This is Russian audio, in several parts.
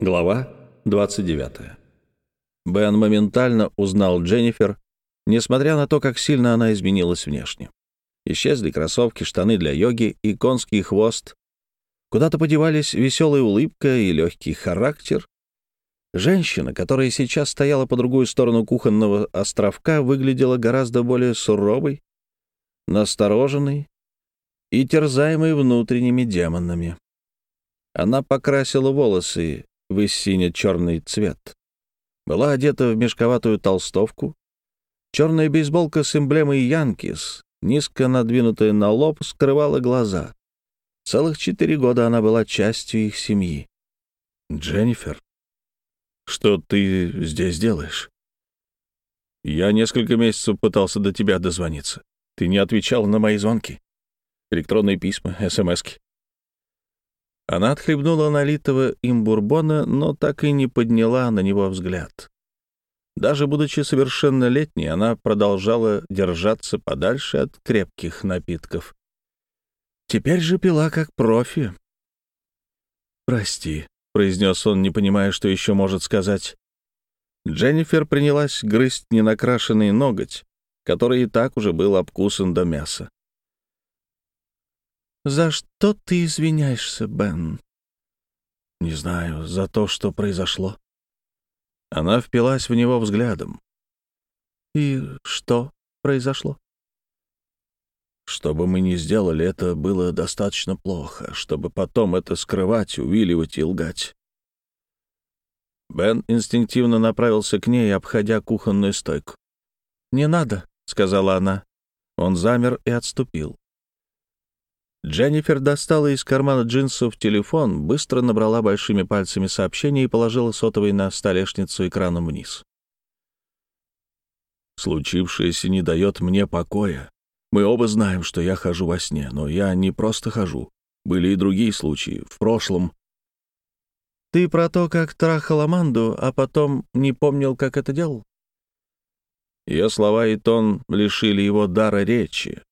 Глава 29. Бен моментально узнал Дженнифер, несмотря на то, как сильно она изменилась внешне. Исчезли кроссовки, штаны для йоги и конский хвост. Куда-то подевались веселая улыбка и легкий характер. Женщина, которая сейчас стояла по другую сторону кухонного островка, выглядела гораздо более суровой, настороженной и терзаемой внутренними демонами. Она покрасила волосы в сине-черный цвет. Была одета в мешковатую толстовку. Черная бейсболка с эмблемой «Янкис», низко надвинутая на лоб, скрывала глаза. Целых четыре года она была частью их семьи. «Дженнифер, что ты здесь делаешь?» «Я несколько месяцев пытался до тебя дозвониться. Ты не отвечал на мои звонки. Электронные письма, СМСки. Она отхлебнула налитого им бурбона, но так и не подняла на него взгляд. Даже будучи совершеннолетней, она продолжала держаться подальше от крепких напитков. Теперь же пила как профи. «Прости», — произнес он, не понимая, что еще может сказать. Дженнифер принялась грызть ненакрашенный ноготь, который и так уже был обкусан до мяса. «За что ты извиняешься, Бен?» «Не знаю, за то, что произошло». Она впилась в него взглядом. «И что произошло?» «Что бы мы ни сделали, это было достаточно плохо, чтобы потом это скрывать, увиливать и лгать». Бен инстинктивно направился к ней, обходя кухонную стойку. «Не надо», — сказала она. Он замер и отступил. Дженнифер достала из кармана джинсов телефон, быстро набрала большими пальцами сообщение и положила сотовый на столешницу экраном вниз. «Случившееся не дает мне покоя. Мы оба знаем, что я хожу во сне, но я не просто хожу. Были и другие случаи. В прошлом...» «Ты про то, как трахал Аманду, а потом не помнил, как это делал?» Ее слова и тон лишили его дара речи,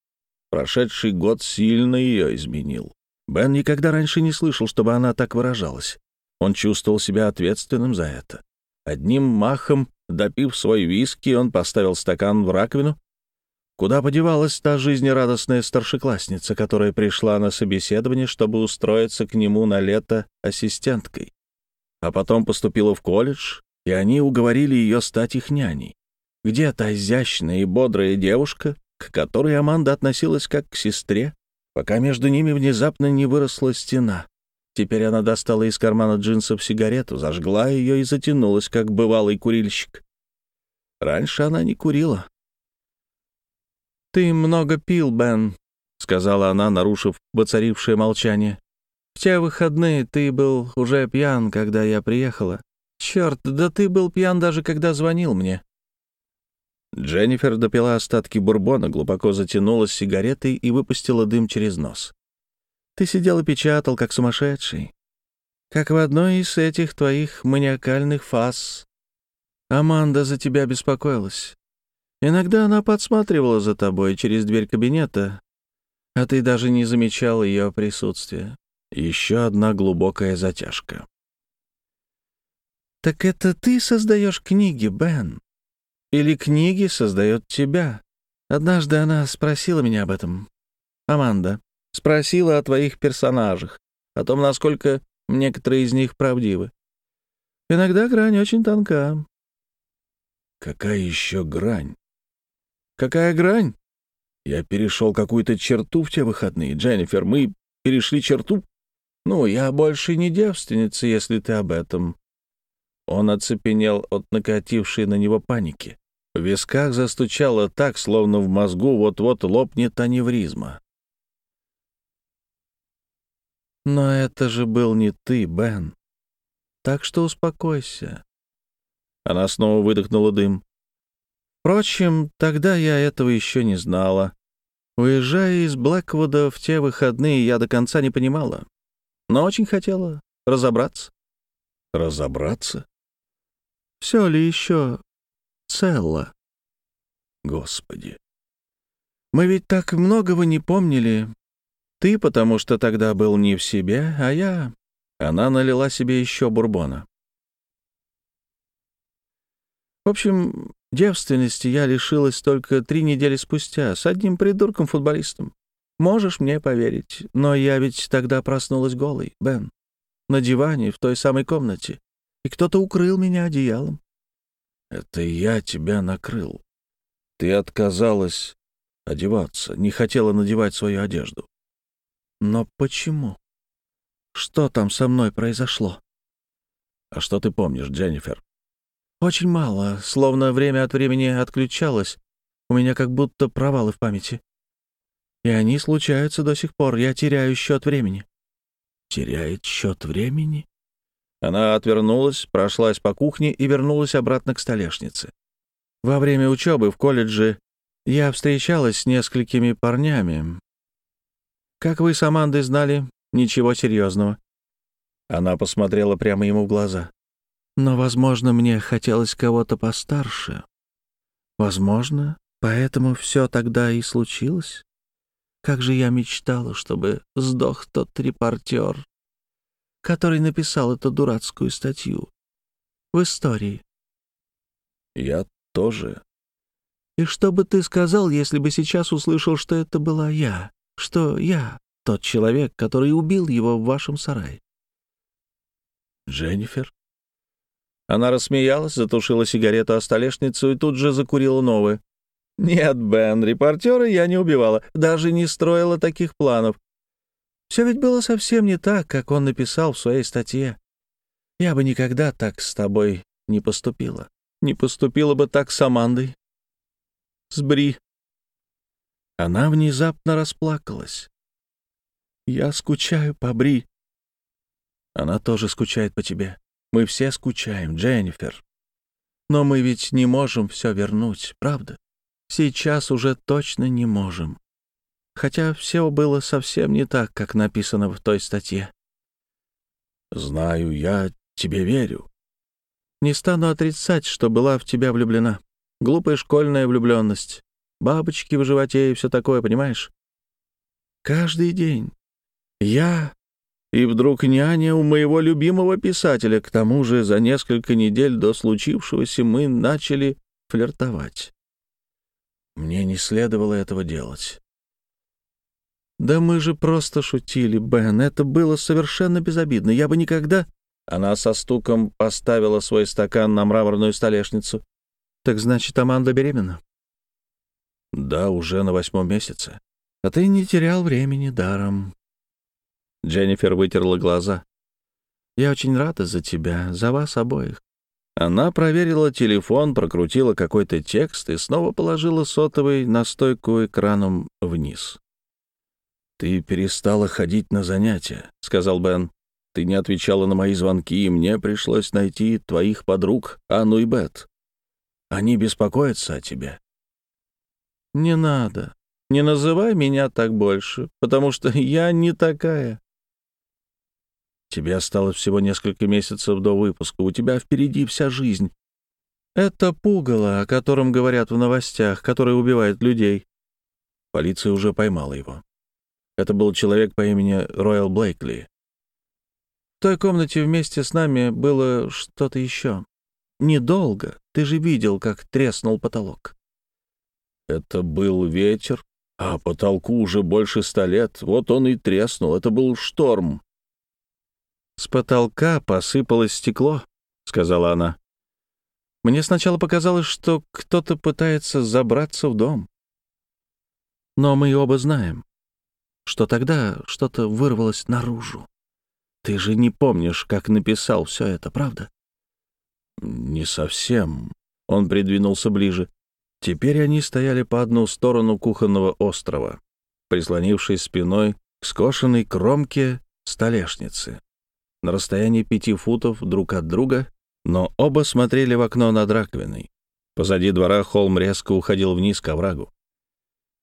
Прошедший год сильно ее изменил. Бен никогда раньше не слышал, чтобы она так выражалась. Он чувствовал себя ответственным за это. Одним махом, допив свой виски, он поставил стакан в раковину. Куда подевалась та жизнерадостная старшеклассница, которая пришла на собеседование, чтобы устроиться к нему на лето ассистенткой? А потом поступила в колледж, и они уговорили ее стать их няней. Где та изящная и бодрая девушка, к которой Аманда относилась как к сестре, пока между ними внезапно не выросла стена. Теперь она достала из кармана джинсов сигарету, зажгла ее и затянулась, как бывалый курильщик. Раньше она не курила. «Ты много пил, Бен», — сказала она, нарушив воцарившее молчание. «В те выходные ты был уже пьян, когда я приехала. Черт, да ты был пьян даже, когда звонил мне. Дженнифер допила остатки бурбона, глубоко затянулась сигаретой и выпустила дым через нос. «Ты сидел и печатал, как сумасшедший. Как в одной из этих твоих маниакальных фаз. Аманда за тебя беспокоилась. Иногда она подсматривала за тобой через дверь кабинета, а ты даже не замечал ее присутствия. Еще одна глубокая затяжка. «Так это ты создаешь книги, Бен?» Или книги создает тебя. Однажды она спросила меня об этом. Аманда. Спросила о твоих персонажах, о том, насколько некоторые из них правдивы. Иногда грань очень тонка. Какая еще грань? Какая грань? Я перешел какую-то черту в те выходные. Дженнифер, мы перешли черту? Ну, я больше не девственница, если ты об этом. Он оцепенел от накатившей на него паники. В висках застучало так, словно в мозгу вот-вот лопнет аневризма. «Но это же был не ты, Бен. Так что успокойся». Она снова выдохнула дым. «Впрочем, тогда я этого еще не знала. Уезжая из Блэквуда в те выходные, я до конца не понимала, но очень хотела разобраться». «Разобраться?» Все ли еще цело? Господи. Мы ведь так многого не помнили. Ты, потому что тогда был не в себе, а я... Она налила себе еще бурбона. В общем, девственности я лишилась только три недели спустя с одним придурком-футболистом. Можешь мне поверить, но я ведь тогда проснулась голой, Бен, на диване в той самой комнате, и кто-то укрыл меня одеялом. Это я тебя накрыл. Ты отказалась одеваться, не хотела надевать свою одежду. Но почему? Что там со мной произошло? А что ты помнишь, Дженнифер? Очень мало, словно время от времени отключалось. У меня как будто провалы в памяти. И они случаются до сих пор. Я теряю счет времени. Теряет счет времени? Она отвернулась, прошлась по кухне и вернулась обратно к столешнице. Во время учебы в колледже я встречалась с несколькими парнями. Как вы с Амандой знали, ничего серьезного. Она посмотрела прямо ему в глаза. Но, возможно, мне хотелось кого-то постарше. Возможно, поэтому все тогда и случилось. Как же я мечтала, чтобы сдох тот репортер, который написал эту дурацкую статью в истории. Я тоже. И что бы ты сказал, если бы сейчас услышал, что это была я, что я тот человек, который убил его в вашем сарае? Дженнифер? Она рассмеялась, затушила сигарету о столешницу и тут же закурила новую. «Нет, Бен, репортера я не убивала, даже не строила таких планов. Все ведь было совсем не так, как он написал в своей статье. Я бы никогда так с тобой не поступила. Не поступила бы так с Амандой. С Бри». Она внезапно расплакалась. «Я скучаю по Бри». «Она тоже скучает по тебе. Мы все скучаем, Дженнифер. Но мы ведь не можем все вернуть, правда?» Сейчас уже точно не можем. Хотя все было совсем не так, как написано в той статье. «Знаю, я тебе верю». «Не стану отрицать, что была в тебя влюблена. Глупая школьная влюбленность. Бабочки в животе и все такое, понимаешь? Каждый день. Я и вдруг няня у моего любимого писателя. К тому же за несколько недель до случившегося мы начали флиртовать. Мне не следовало этого делать. «Да мы же просто шутили, Бен. Это было совершенно безобидно. Я бы никогда...» Она со стуком поставила свой стакан на мраморную столешницу. «Так значит, Аманда беременна?» «Да, уже на восьмом месяце». «А ты не терял времени даром». Дженнифер вытерла глаза. «Я очень рада за тебя, за вас обоих. Она проверила телефон, прокрутила какой-то текст и снова положила сотовый на стойку экраном вниз. «Ты перестала ходить на занятия», — сказал Бен. «Ты не отвечала на мои звонки, и мне пришлось найти твоих подруг, Анну и Бет. Они беспокоятся о тебе». «Не надо. Не называй меня так больше, потому что я не такая. Тебе осталось всего несколько месяцев до выпуска, у тебя впереди вся жизнь. Это пугало, о котором говорят в новостях, который убивает людей. Полиция уже поймала его. Это был человек по имени Роyal Блейкли. В той комнате вместе с нами было что-то еще. Недолго. Ты же видел, как треснул потолок. Это был ветер, а потолку уже больше ста лет. Вот он и треснул. Это был шторм. «С потолка посыпалось стекло», — сказала она. «Мне сначала показалось, что кто-то пытается забраться в дом. Но мы оба знаем, что тогда что-то вырвалось наружу. Ты же не помнишь, как написал все это, правда?» «Не совсем». Он придвинулся ближе. Теперь они стояли по одну сторону кухонного острова, прислонившись спиной к скошенной кромке столешницы на расстоянии пяти футов друг от друга, но оба смотрели в окно над раковиной. Позади двора холм резко уходил вниз к оврагу.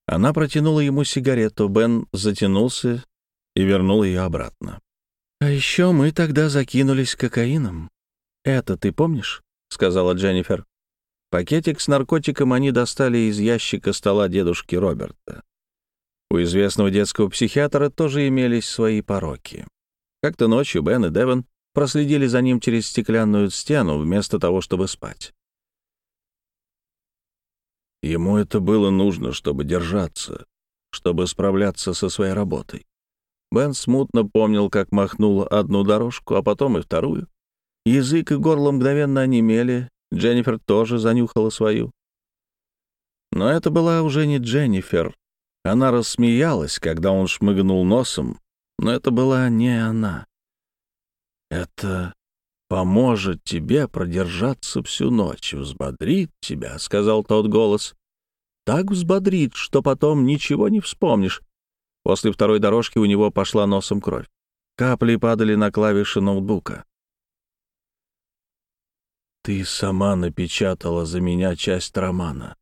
Она протянула ему сигарету, Бен затянулся и вернул ее обратно. «А еще мы тогда закинулись кокаином. Это ты помнишь?» — сказала Дженнифер. Пакетик с наркотиком они достали из ящика стола дедушки Роберта. У известного детского психиатра тоже имелись свои пороки. Как-то ночью Бен и Девон проследили за ним через стеклянную стену вместо того, чтобы спать. Ему это было нужно, чтобы держаться, чтобы справляться со своей работой. Бен смутно помнил, как махнул одну дорожку, а потом и вторую. Язык и горло мгновенно онемели, Дженнифер тоже занюхала свою. Но это была уже не Дженнифер. Она рассмеялась, когда он шмыгнул носом, но это была не она. «Это поможет тебе продержаться всю ночь, взбодрит тебя», — сказал тот голос. «Так взбодрит, что потом ничего не вспомнишь». После второй дорожки у него пошла носом кровь. Капли падали на клавиши ноутбука. «Ты сама напечатала за меня часть романа.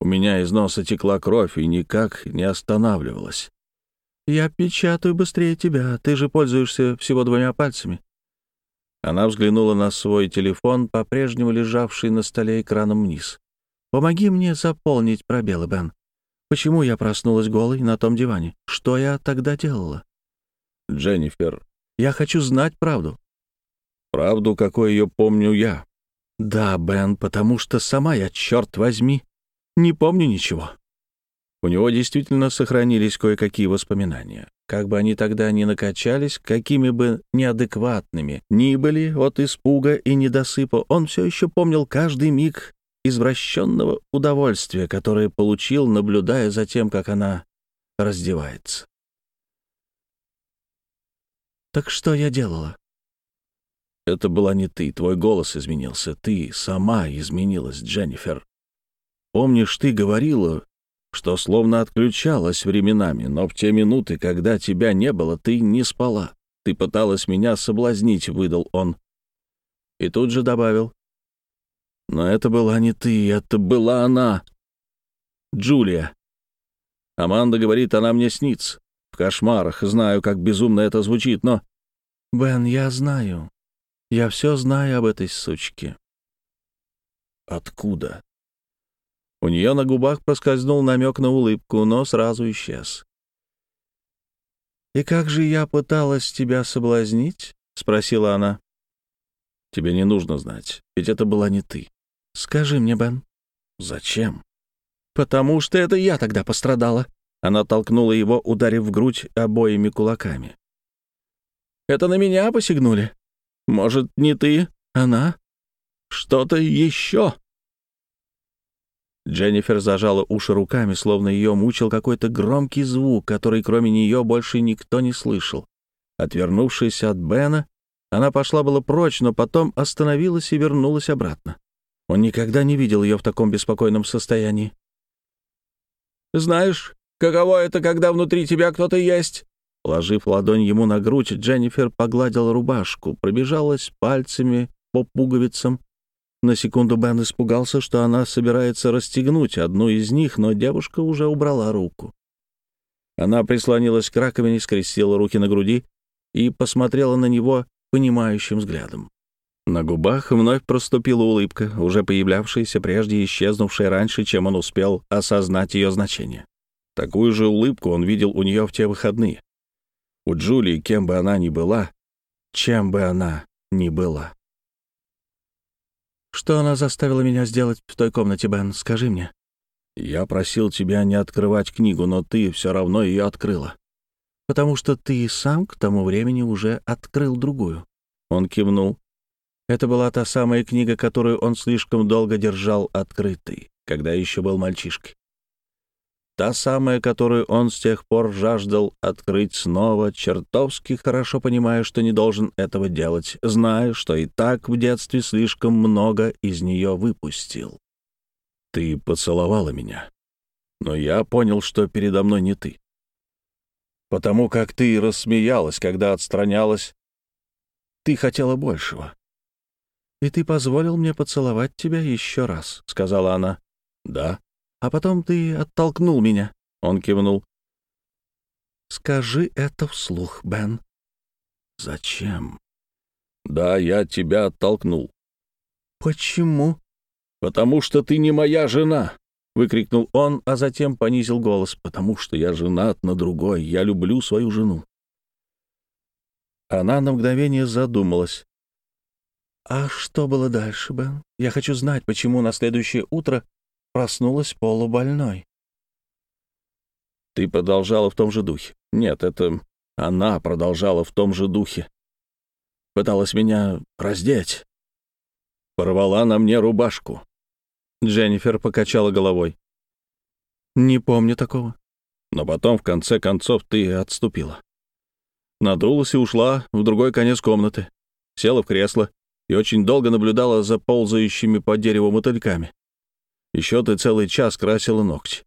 У меня из носа текла кровь и никак не останавливалась. Я печатаю быстрее тебя, ты же пользуешься всего двумя пальцами. Она взглянула на свой телефон, по-прежнему лежавший на столе экраном вниз. «Помоги мне заполнить пробелы, Бен. Почему я проснулась голой на том диване? Что я тогда делала?» «Дженнифер...» «Я хочу знать правду». «Правду, какой ее помню я». «Да, Бен, потому что сама я, черт возьми, не помню ничего». У него действительно сохранились кое-какие воспоминания. Как бы они тогда ни накачались, какими бы неадекватными ни были от испуга и недосыпа, он все еще помнил каждый миг извращенного удовольствия, которое получил, наблюдая за тем, как она раздевается. «Так что я делала?» «Это была не ты, твой голос изменился, ты сама изменилась, Дженнифер. Помнишь, ты говорила, что словно отключалась временами, но в те минуты, когда тебя не было, ты не спала. Ты пыталась меня соблазнить, — выдал он. И тут же добавил. Но это была не ты, это была она. Джулия. Аманда говорит, она мне снится. В кошмарах. Знаю, как безумно это звучит, но... Бен, я знаю. Я все знаю об этой сучке. Откуда? У нее на губах проскользнул намек на улыбку, но сразу исчез. «И как же я пыталась тебя соблазнить?» — спросила она. «Тебе не нужно знать, ведь это была не ты». «Скажи мне, Бен». «Зачем?» «Потому что это я тогда пострадала». Она толкнула его, ударив в грудь обоими кулаками. «Это на меня посягнули? Может, не ты, она? Что-то еще?» Дженнифер зажала уши руками, словно ее мучил какой-то громкий звук, который кроме нее больше никто не слышал. Отвернувшись от Бена, она пошла было прочь, но потом остановилась и вернулась обратно. Он никогда не видел ее в таком беспокойном состоянии. «Знаешь, каково это, когда внутри тебя кто-то есть?» Положив ладонь ему на грудь, Дженнифер погладила рубашку, пробежалась пальцами по пуговицам, на секунду Бен испугался, что она собирается расстегнуть одну из них, но девушка уже убрала руку. Она прислонилась к раковине, скрестила руки на груди и посмотрела на него понимающим взглядом. На губах вновь проступила улыбка, уже появлявшаяся прежде и исчезнувшая раньше, чем он успел осознать ее значение. Такую же улыбку он видел у нее в те выходные. У Джулии, кем бы она ни была, чем бы она ни была. Что она заставила меня сделать в той комнате, Бен? Скажи мне. Я просил тебя не открывать книгу, но ты все равно ее открыла. Потому что ты сам к тому времени уже открыл другую. Он кивнул. Это была та самая книга, которую он слишком долго держал открытой, когда еще был мальчишкой. Та самая, которую он с тех пор жаждал открыть снова, чертовски хорошо понимая, что не должен этого делать, зная, что и так в детстве слишком много из нее выпустил. «Ты поцеловала меня, но я понял, что передо мной не ты. Потому как ты рассмеялась, когда отстранялась, ты хотела большего. «И ты позволил мне поцеловать тебя еще раз», — сказала она. «Да», а потом ты оттолкнул меня». Он кивнул. «Скажи это вслух, Бен». «Зачем?» «Да, я тебя оттолкнул». «Почему?» «Потому что ты не моя жена», — выкрикнул он, а затем понизил голос. «Потому что я женат на другой. Я люблю свою жену». Она на мгновение задумалась. «А что было дальше, Бен? Я хочу знать, почему на следующее утро проснулась полубольной. Ты продолжала в том же духе. Нет, это она продолжала в том же духе. Пыталась меня раздеть. Порвала на мне рубашку. Дженнифер покачала головой. «Не помню такого». Но потом, в конце концов, ты отступила. Надулась и ушла в другой конец комнаты. Села в кресло и очень долго наблюдала за ползающими по дереву мотыльками. Еще ты целый час красила ногти.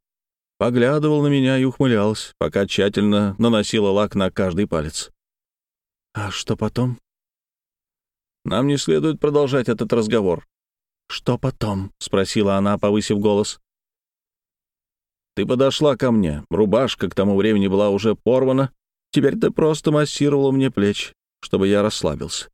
Поглядывал на меня и ухмылялась, пока тщательно наносила лак на каждый палец. «А что потом?» «Нам не следует продолжать этот разговор». «Что потом?» — спросила она, повысив голос. «Ты подошла ко мне. Рубашка к тому времени была уже порвана. Теперь ты просто массировала мне плечи, чтобы я расслабился.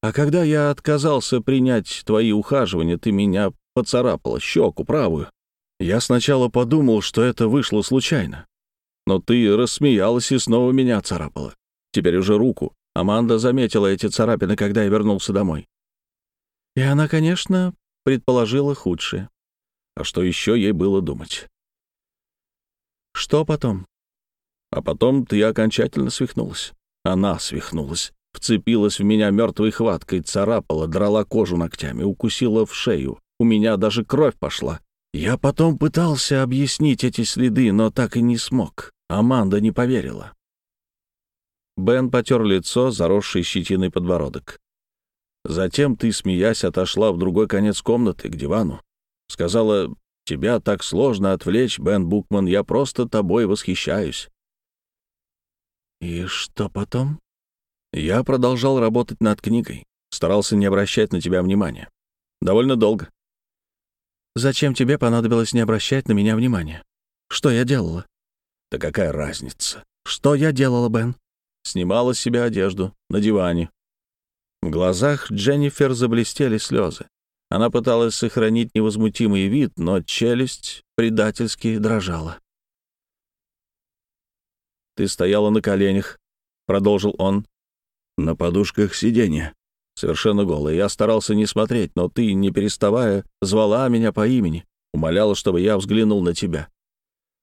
А когда я отказался принять твои ухаживания, ты меня поцарапала щеку правую. Я сначала подумал, что это вышло случайно. Но ты рассмеялась и снова меня царапала. Теперь уже руку. Аманда заметила эти царапины, когда я вернулся домой. И она, конечно, предположила худшее. А что еще ей было думать? Что потом? А потом ты окончательно свихнулась. Она свихнулась. Вцепилась в меня мертвой хваткой, царапала, драла кожу ногтями, укусила в шею, у меня даже кровь пошла. Я потом пытался объяснить эти следы, но так и не смог. Аманда не поверила. Бен потер лицо, заросший щетиной подбородок. Затем ты, смеясь, отошла в другой конец комнаты, к дивану. Сказала, тебя так сложно отвлечь, Бен Букман, я просто тобой восхищаюсь. И что потом? Я продолжал работать над книгой, старался не обращать на тебя внимания. Довольно долго. Зачем тебе понадобилось не обращать на меня внимания? Что я делала? Да какая разница? Что я делала, Бен? Снимала с себя одежду на диване. В глазах Дженнифер заблестели слезы. Она пыталась сохранить невозмутимый вид, но челюсть предательски дрожала. «Ты стояла на коленях», — продолжил он, — «на подушках сиденья совершенно голая. Я старался не смотреть, но ты, не переставая, звала меня по имени, умоляла, чтобы я взглянул на тебя,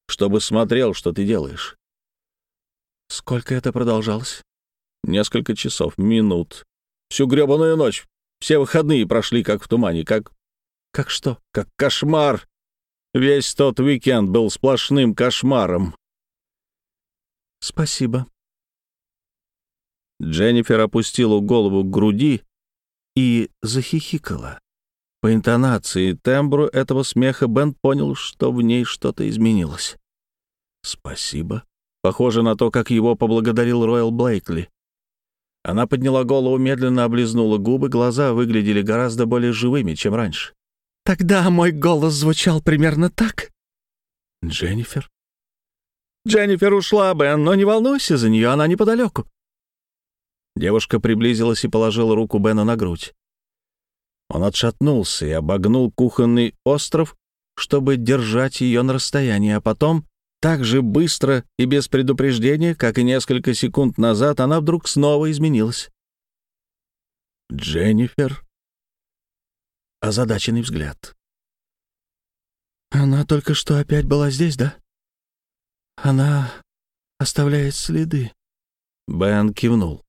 чтобы смотрел, что ты делаешь. Сколько это продолжалось? Несколько часов, минут. Всю гребаную ночь. Все выходные прошли как в тумане, как... Как что? Как кошмар. Весь тот уикенд был сплошным кошмаром. Спасибо. Дженнифер опустила голову к груди и захихикала. По интонации и тембру этого смеха Бен понял, что в ней что-то изменилось. «Спасибо». Похоже на то, как его поблагодарил Ройл Блейкли. Она подняла голову, медленно облизнула губы, глаза выглядели гораздо более живыми, чем раньше. «Тогда мой голос звучал примерно так?» «Дженнифер?» «Дженнифер ушла, Бен, но не волнуйся за нее, она неподалеку. Девушка приблизилась и положила руку Бена на грудь. Он отшатнулся и обогнул кухонный остров, чтобы держать ее на расстоянии, а потом, так же быстро и без предупреждения, как и несколько секунд назад, она вдруг снова изменилась. «Дженнифер?» Озадаченный взгляд. «Она только что опять была здесь, да? Она оставляет следы». Бен кивнул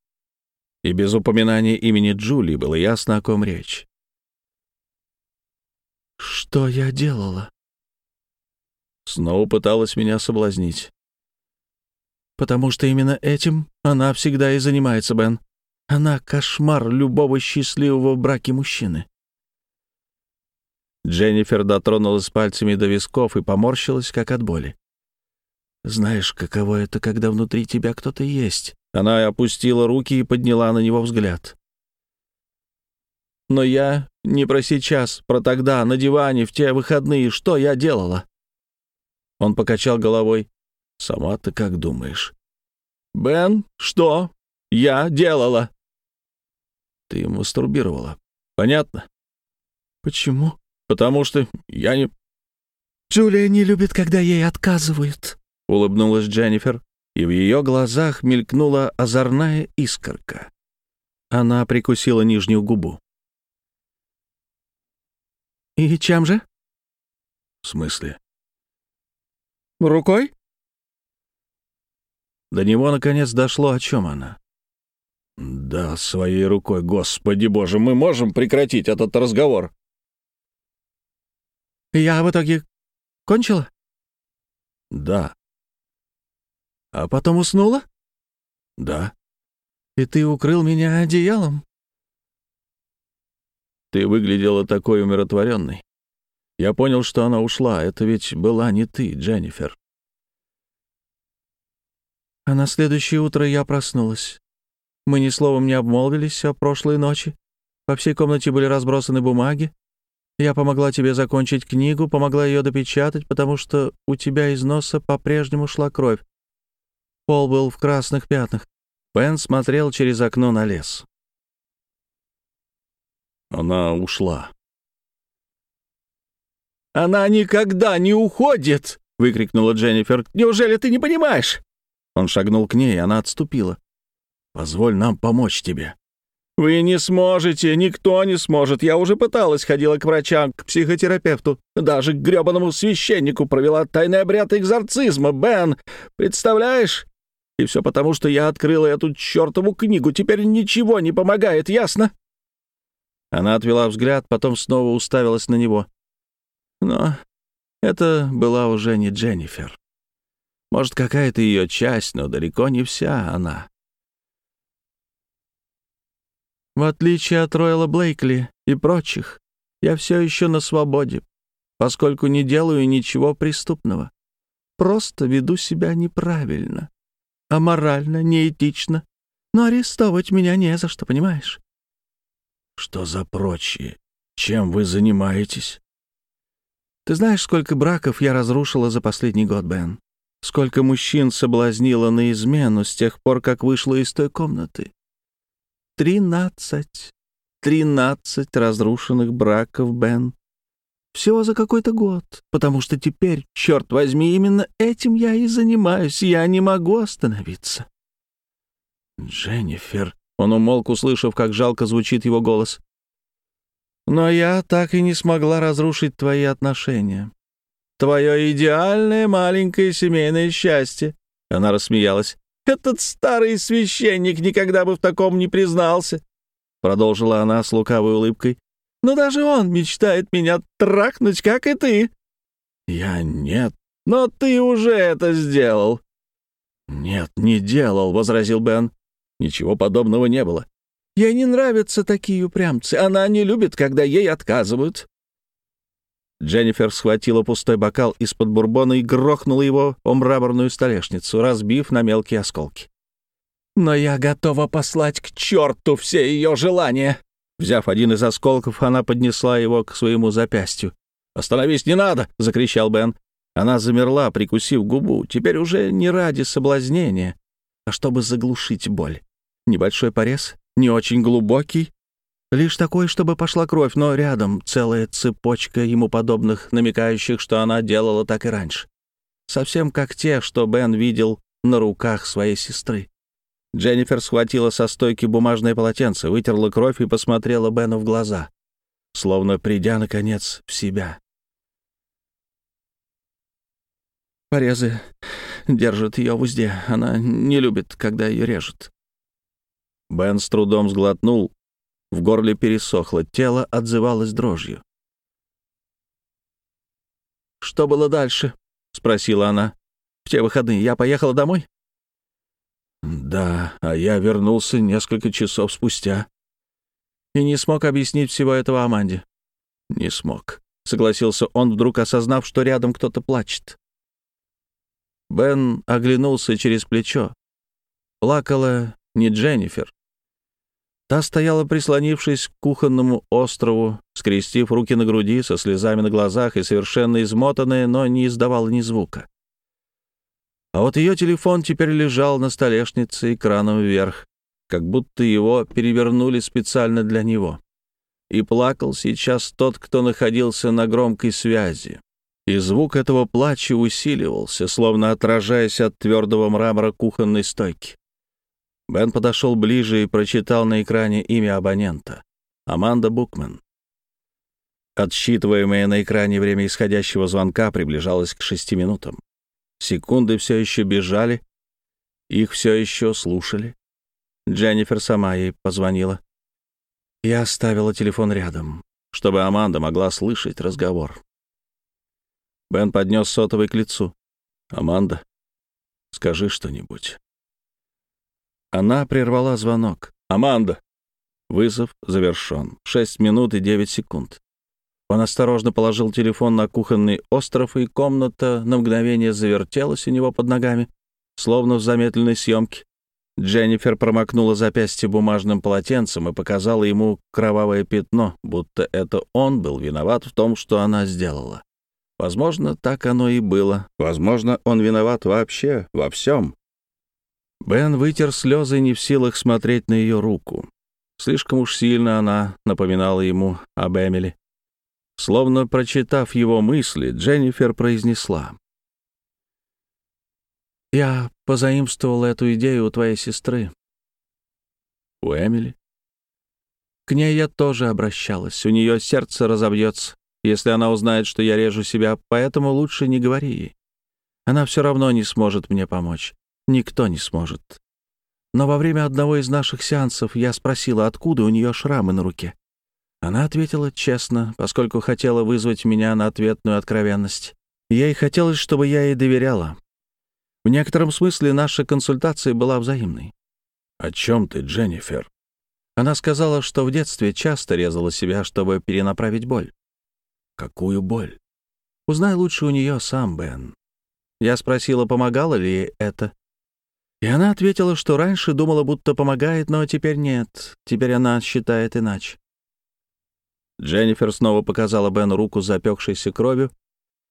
и без упоминания имени Джули было ясно, о ком речь. «Что я делала?» Снова пыталась меня соблазнить. «Потому что именно этим она всегда и занимается, Бен. Она — кошмар любого счастливого в браке мужчины». Дженнифер дотронулась пальцами до висков и поморщилась, как от боли. «Знаешь, каково это, когда внутри тебя кто-то есть?» Она опустила руки и подняла на него взгляд. «Но я не про сейчас, про тогда, на диване, в те выходные. Что я делала?» Он покачал головой. «Сама ты как думаешь?» «Бен, что я делала?» «Ты мастурбировала. Понятно?» «Почему?» «Потому что я не...» «Джулия не любит, когда ей отказывают», — улыбнулась Дженнифер и в ее глазах мелькнула озорная искорка. Она прикусила нижнюю губу. «И чем же?» «В смысле?» «Рукой?» До него, наконец, дошло, о чем она. «Да, своей рукой, господи боже, мы можем прекратить этот разговор?» «Я в итоге кончила?» «Да». «А потом уснула?» «Да». «И ты укрыл меня одеялом?» «Ты выглядела такой умиротворенной. Я понял, что она ушла. Это ведь была не ты, Дженнифер». А на следующее утро я проснулась. Мы ни словом не обмолвились о прошлой ночи. По всей комнате были разбросаны бумаги. Я помогла тебе закончить книгу, помогла ее допечатать, потому что у тебя из носа по-прежнему шла кровь. Пол был в красных пятнах. Бен смотрел через окно на лес. Она ушла. «Она никогда не уходит!» — выкрикнула Дженнифер. «Неужели ты не понимаешь?» Он шагнул к ней, она отступила. «Позволь нам помочь тебе». «Вы не сможете, никто не сможет. Я уже пыталась, ходила к врачам, к психотерапевту, даже к грёбаному священнику провела тайный обряд экзорцизма, Бен. Представляешь? И все потому, что я открыла эту чертову книгу. Теперь ничего не помогает, ясно?» Она отвела взгляд, потом снова уставилась на него. Но это была уже не Дженнифер. Может, какая-то ее часть, но далеко не вся она. В отличие от Ройла Блейкли и прочих, я все еще на свободе, поскольку не делаю ничего преступного. Просто веду себя неправильно, аморально, неэтично. Но арестовывать меня не за что, понимаешь? Что за прочие? Чем вы занимаетесь? Ты знаешь, сколько браков я разрушила за последний год, Бен? Сколько мужчин соблазнила на измену с тех пор, как вышла из той комнаты? Тринадцать. Тринадцать разрушенных браков, Бен. Всего за какой-то год, потому что теперь, черт возьми, именно этим я и занимаюсь. Я не могу остановиться. Дженнифер. Он умолк, услышав, как жалко звучит его голос. Но я так и не смогла разрушить твои отношения. Твое идеальное маленькое семейное счастье. Она рассмеялась. Этот старый священник никогда бы в таком не признался, продолжила она с лукавой улыбкой. Но даже он мечтает меня трахнуть, как и ты. Я нет. Но ты уже это сделал. Нет, не делал, возразил Бен. Ничего подобного не было. Ей не нравятся такие упрямцы. Она не любит, когда ей отказывают. Дженнифер схватила пустой бокал из-под бурбона и грохнула его о мраморную столешницу, разбив на мелкие осколки. «Но я готова послать к черту все ее желания!» Взяв один из осколков, она поднесла его к своему запястью. «Остановись, не надо!» — закричал Бен. Она замерла, прикусив губу, теперь уже не ради соблазнения, а чтобы заглушить боль. Небольшой порез, не очень глубокий, Лишь такой, чтобы пошла кровь, но рядом целая цепочка ему подобных, намекающих, что она делала так и раньше. Совсем как те, что Бен видел на руках своей сестры. Дженнифер схватила со стойки бумажное полотенце, вытерла кровь и посмотрела Бену в глаза, словно придя, наконец, в себя. Порезы держат ее в узде. Она не любит, когда ее режут. Бен с трудом сглотнул, в горле пересохло, тело отзывалось дрожью. «Что было дальше?» — спросила она. «В те выходные я поехала домой?» «Да, а я вернулся несколько часов спустя». «И не смог объяснить всего этого Аманде?» «Не смог», — согласился он, вдруг осознав, что рядом кто-то плачет. Бен оглянулся через плечо. Плакала не Дженнифер, Та стояла, прислонившись к кухонному острову, скрестив руки на груди, со слезами на глазах и совершенно измотанная, но не издавала ни звука. А вот ее телефон теперь лежал на столешнице экраном вверх, как будто его перевернули специально для него. И плакал сейчас тот, кто находился на громкой связи. И звук этого плача усиливался, словно отражаясь от твердого мрамора кухонной стойки. Бен подошел ближе и прочитал на экране имя абонента — Аманда Букман. Отсчитываемое на экране время исходящего звонка приближалось к шести минутам. Секунды все еще бежали, их все еще слушали. Дженнифер сама ей позвонила. Я оставила телефон рядом, чтобы Аманда могла слышать разговор. Бен поднес сотовый к лицу. «Аманда, скажи что-нибудь». Она прервала звонок. «Аманда!» Вызов завершен. Шесть минут и девять секунд. Он осторожно положил телефон на кухонный остров, и комната на мгновение завертелась у него под ногами, словно в замедленной съемке. Дженнифер промокнула запястье бумажным полотенцем и показала ему кровавое пятно, будто это он был виноват в том, что она сделала. Возможно, так оно и было. Возможно, он виноват вообще, во всем. Бен вытер слезы, не в силах смотреть на ее руку. Слишком уж сильно она напоминала ему об Эмили. Словно прочитав его мысли, Дженнифер произнесла. «Я позаимствовал эту идею у твоей сестры». «У Эмили?» «К ней я тоже обращалась. У нее сердце разобьется, если она узнает, что я режу себя, поэтому лучше не говори ей. Она все равно не сможет мне помочь. Никто не сможет. Но во время одного из наших сеансов я спросила, откуда у нее шрамы на руке. Она ответила честно, поскольку хотела вызвать меня на ответную откровенность. Ей хотелось, чтобы я ей доверяла. В некотором смысле наша консультация была взаимной. «О чем ты, Дженнифер?» Она сказала, что в детстве часто резала себя, чтобы перенаправить боль. «Какую боль?» «Узнай лучше у нее сам, Бен». Я спросила, помогало ли ей это. И она ответила, что раньше думала, будто помогает, но теперь нет. Теперь она считает иначе. Дженнифер снова показала Бену руку с запекшейся кровью,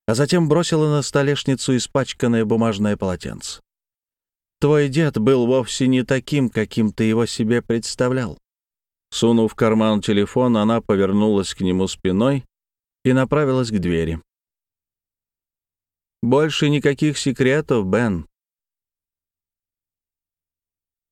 а затем бросила на столешницу испачканное бумажное полотенце. «Твой дед был вовсе не таким, каким ты его себе представлял». Сунув в карман телефон, она повернулась к нему спиной и направилась к двери. «Больше никаких секретов, Бен.